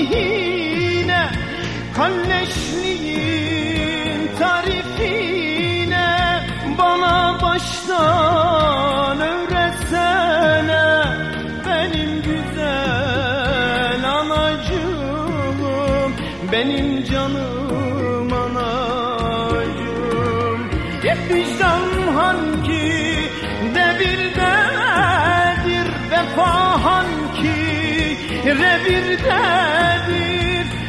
aleyhine Kalleşliğin tarifine Bana baştan öğretsene Benim güzel anacığım Benim canım anacığım. Vicdan hangi devirde revirdedir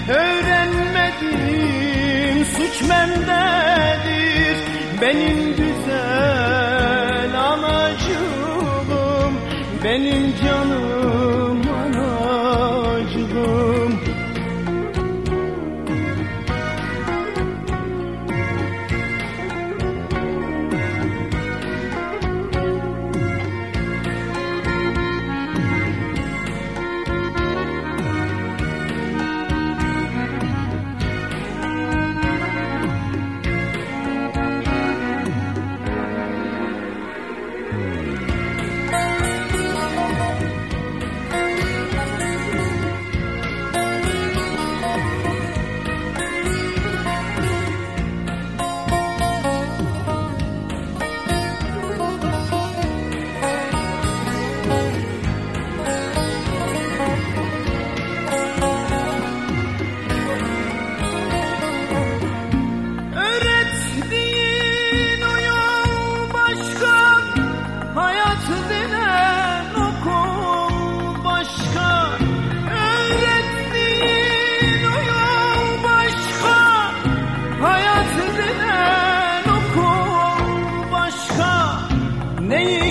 öğrenmedim suç bendedir. Benim güzel anacığım benim canım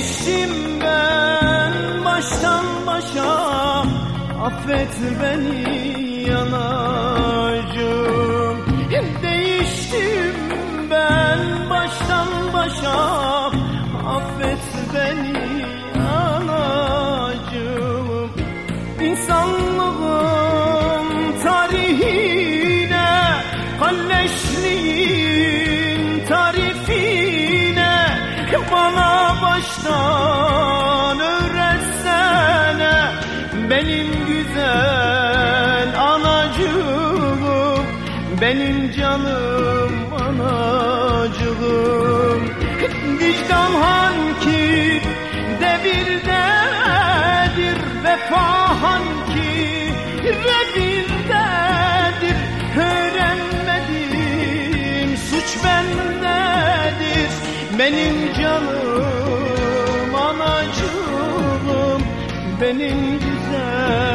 İçtim ben baştan başa. Affet beni yanacığım. Değiştim ben baştan başa. Affet beni anacığım İnsanlığın tarihine Kalleşliğin tarifine baştan öğretsene Benim güzel anacığım Benim canım anacığım. Vicdan hangi devirdedir Vefa hangi revirdedir Öğrenmedim suç bendedir Benim canım anacığım Benim güzel